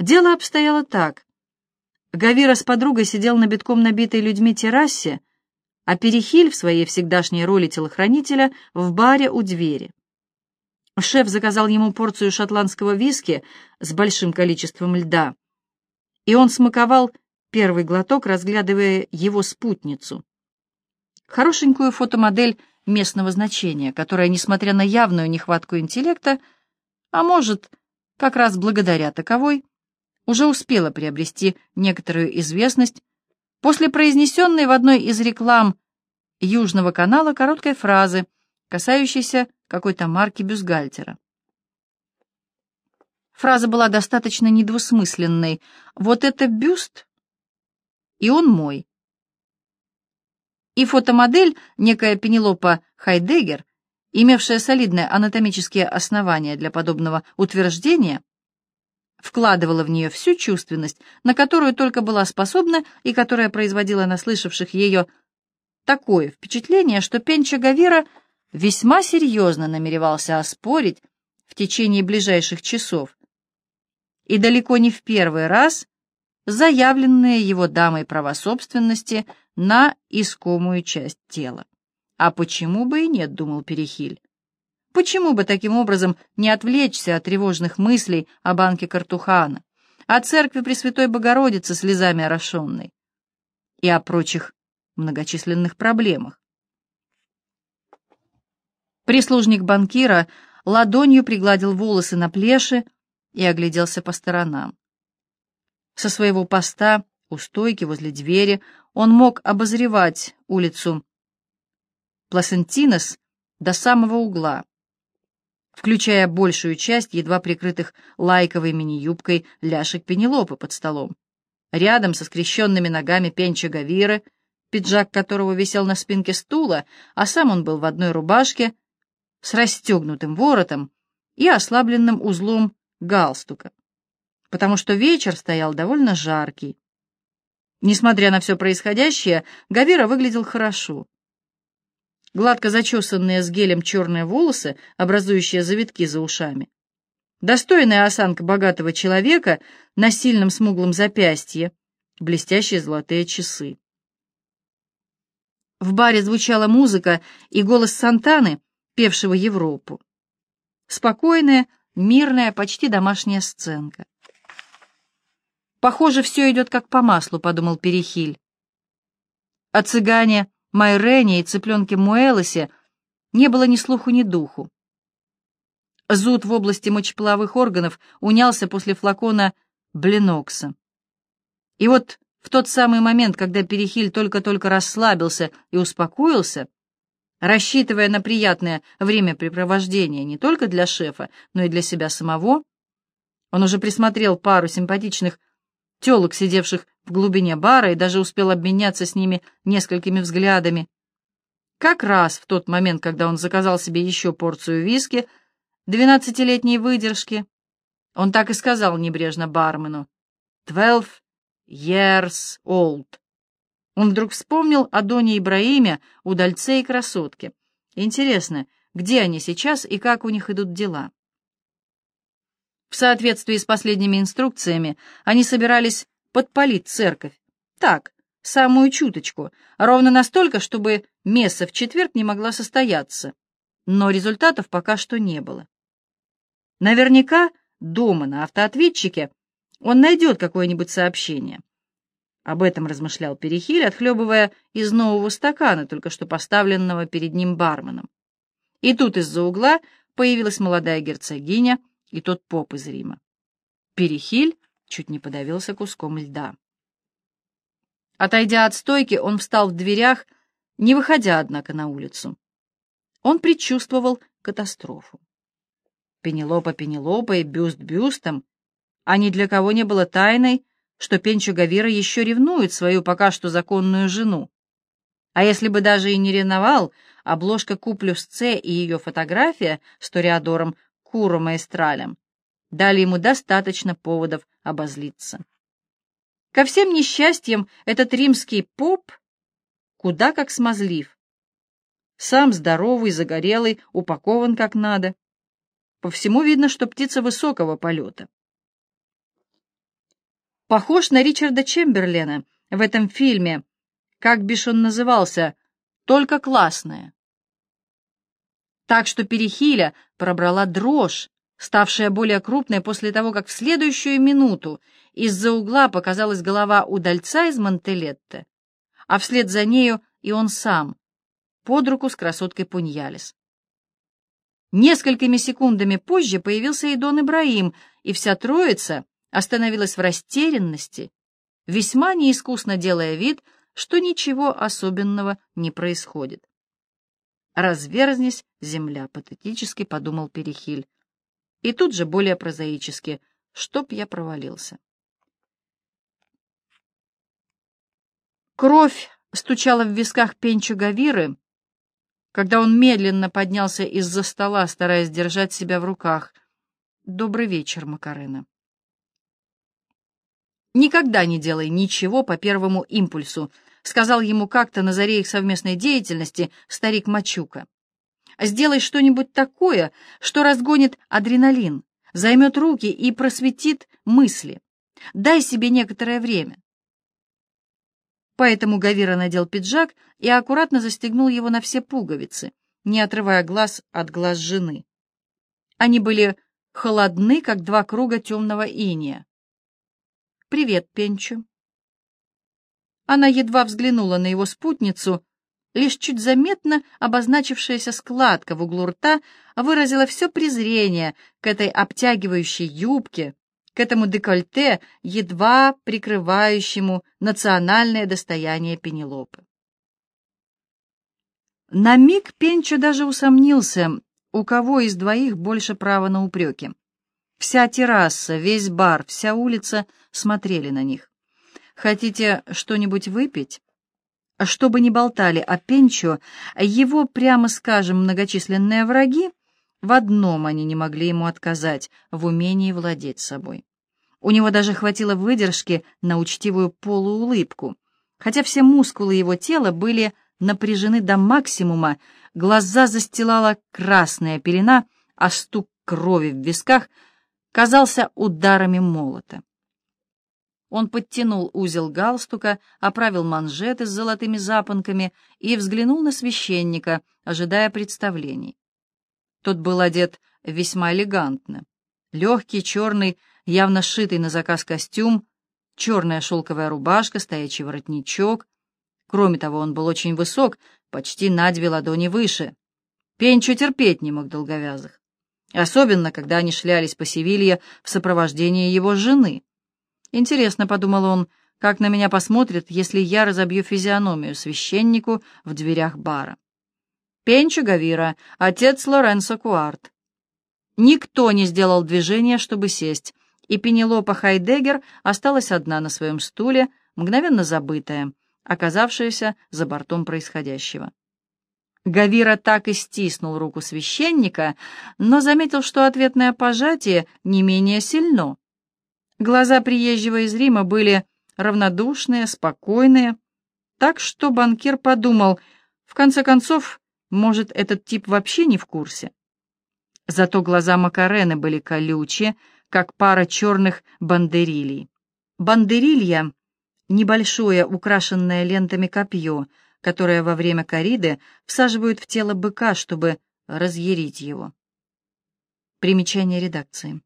Дело обстояло так. Гавира с подругой сидел на битком набитой людьми террасе, а Перехиль в своей всегдашней роли телохранителя в баре у двери. Шеф заказал ему порцию шотландского виски с большим количеством льда, и он смаковал первый глоток, разглядывая его спутницу. Хорошенькую фотомодель местного значения, которая, несмотря на явную нехватку интеллекта, а может, как раз благодаря таковой, уже успела приобрести некоторую известность после произнесенной в одной из реклам Южного канала короткой фразы, касающейся какой-то марки бюстгальтера. Фраза была достаточно недвусмысленной. «Вот это бюст, и он мой». И фотомодель, некая Пенелопа Хайдегер, имевшая солидные анатомические основания для подобного утверждения, вкладывала в нее всю чувственность, на которую только была способна и которая производила на слышавших ее такое впечатление, что Пенча Гавира весьма серьезно намеревался оспорить в течение ближайших часов и далеко не в первый раз заявленные его дамой права собственности на искомую часть тела. А почему бы и нет, думал Перехиль. Почему бы таким образом не отвлечься от тревожных мыслей о банке Картухана, о церкви Пресвятой Богородицы слезами орошенной и о прочих многочисленных проблемах? Прислужник банкира ладонью пригладил волосы на плеше и огляделся по сторонам. Со своего поста у стойки возле двери он мог обозревать улицу Пласентинос до самого угла, включая большую часть едва прикрытых лайковой мини-юбкой ляшек Пенелопы под столом. Рядом со скрещенными ногами Пенча Гавиры, пиджак которого висел на спинке стула, а сам он был в одной рубашке с расстегнутым воротом и ослабленным узлом галстука, потому что вечер стоял довольно жаркий. Несмотря на все происходящее, Гавира выглядел хорошо. Гладко зачесанные с гелем черные волосы, образующие завитки за ушами. Достойная осанка богатого человека на сильном смуглом запястье, блестящие золотые часы. В баре звучала музыка и голос Сантаны, певшего Европу. Спокойная, мирная, почти домашняя сценка. «Похоже, все идет как по маслу», — подумал Перехиль. О цыгане Майрене и цыпленке Муэлосе не было ни слуху, ни духу. Зуд в области мочеполовых органов унялся после флакона Бленокса. И вот в тот самый момент, когда Перехиль только-только расслабился и успокоился, рассчитывая на приятное времяпрепровождение не только для шефа, но и для себя самого, он уже присмотрел пару симпатичных телок, сидевших в глубине бара, и даже успел обменяться с ними несколькими взглядами. Как раз в тот момент, когда он заказал себе еще порцию виски, двенадцатилетней выдержки, он так и сказал небрежно бармену «Twelve years old». Он вдруг вспомнил о Доне Ибраиме, удальце и красотке. Интересно, где они сейчас и как у них идут дела? В соответствии с последними инструкциями, они собирались подпалить церковь. Так, самую чуточку, ровно настолько, чтобы месса в четверг не могла состояться. Но результатов пока что не было. Наверняка дома на автоответчике он найдет какое-нибудь сообщение. Об этом размышлял Перехиль, отхлебывая из нового стакана, только что поставленного перед ним барменом. И тут из-за угла появилась молодая герцогиня и тот поп из Рима. Перехиль чуть не подавился куском льда. Отойдя от стойки, он встал в дверях, не выходя, однако, на улицу. Он предчувствовал катастрофу. Пенелопа Пенелопой, бюст бюстом, а ни для кого не было тайной, что Пенчо Гавира еще ревнует свою пока что законную жену. А если бы даже и не ревновал, обложка Куплюс С и ее фотография с Ториадором Куро Маэстралем дали ему достаточно поводов обозлиться. Ко всем несчастьям этот римский поп куда как смазлив. Сам здоровый, загорелый, упакован как надо. По всему видно, что птица высокого полета. похож на Ричарда Чемберлена в этом фильме, как бишь он назывался, «Только классная». Так что Перехиля пробрала дрожь, ставшая более крупной после того, как в следующую минуту из-за угла показалась голова удальца из Монтелетте, а вслед за нею и он сам, под руку с красоткой Пуньялис. Несколькими секундами позже появился и Дон Ибраим, и вся троица остановилась в растерянности, весьма неискусно делая вид, что ничего особенного не происходит. «Разверзнись, земля», — патетически подумал Перехиль. И тут же более прозаически, чтоб я провалился. Кровь стучала в висках Пенчу Гавиры, когда он медленно поднялся из-за стола, стараясь держать себя в руках. «Добрый вечер, Макарена». «Никогда не делай ничего по первому импульсу», — сказал ему как-то на заре их совместной деятельности старик Мачука. «Сделай что-нибудь такое, что разгонит адреналин, займет руки и просветит мысли. Дай себе некоторое время. Поэтому Гавира надел пиджак и аккуратно застегнул его на все пуговицы, не отрывая глаз от глаз жены. Они были холодны, как два круга темного иния. «Привет, Пенчу». Она едва взглянула на его спутницу, лишь чуть заметно обозначившаяся складка в углу рта выразила все презрение к этой обтягивающей юбке, к этому декольте, едва прикрывающему национальное достояние Пенелопы. На миг Пенчо даже усомнился, у кого из двоих больше права на упреки. Вся терраса, весь бар, вся улица смотрели на них. «Хотите что-нибудь выпить?» Чтобы не болтали о Пенчо, его, прямо скажем, многочисленные враги в одном они не могли ему отказать — в умении владеть собой. У него даже хватило выдержки на учтивую полуулыбку. Хотя все мускулы его тела были напряжены до максимума, глаза застилала красная пелена, а стук крови в висках казался ударами молота. Он подтянул узел галстука, оправил манжеты с золотыми запонками и взглянул на священника, ожидая представлений. Тот был одет весьма элегантно. Легкий, черный, явно сшитый на заказ костюм, черная шелковая рубашка, стоячий воротничок. Кроме того, он был очень высок, почти на две ладони выше. Пенчо терпеть не мог долговязых. Особенно, когда они шлялись по Севилье в сопровождении его жены. Интересно, — подумал он, — как на меня посмотрят, если я разобью физиономию священнику в дверях бара. Пенчо Гавира, отец Лоренцо Куарт. Никто не сделал движения, чтобы сесть, и Пенелопа Хайдегер осталась одна на своем стуле, мгновенно забытая, оказавшаяся за бортом происходящего. Гавира так и стиснул руку священника, но заметил, что ответное пожатие не менее сильно. Глаза приезжего из Рима были равнодушные, спокойные, так что банкир подумал, в конце концов, может, этот тип вообще не в курсе. Зато глаза Макарены были колючие, как пара черных бандерилий. Бандерилья — небольшое, украшенное лентами копье, которое во время кориды всаживают в тело быка, чтобы разъярить его. Примечание редакции.